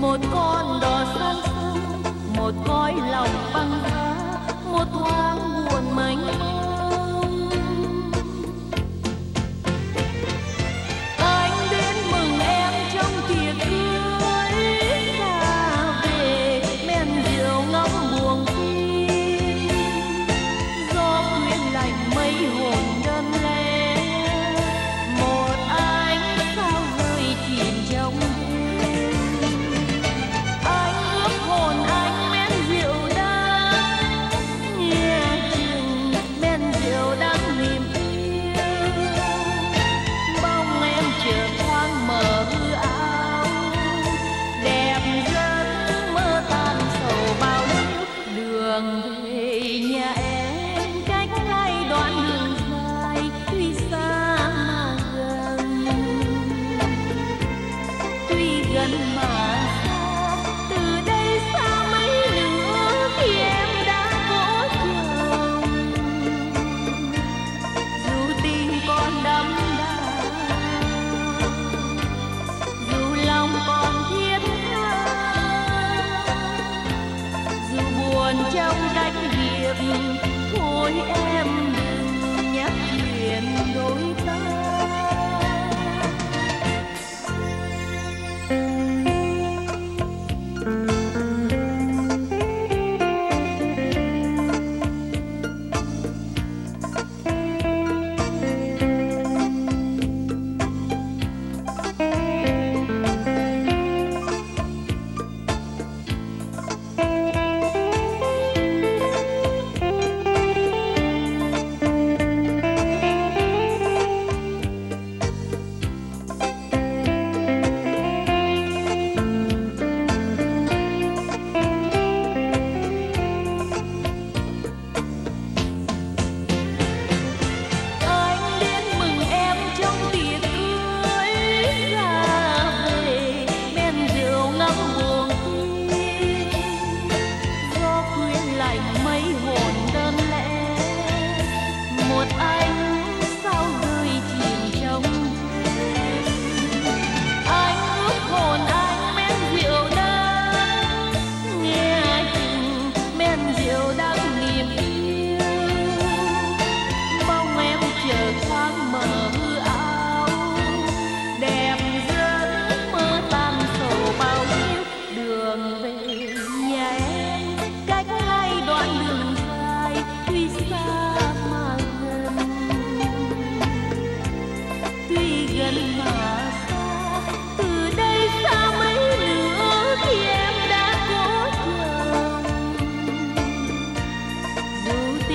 một con đò sang sông một cõi lòng băng giá buồn trong cách hiệp thôi em đừng nhắc chuyện đôi ta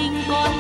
con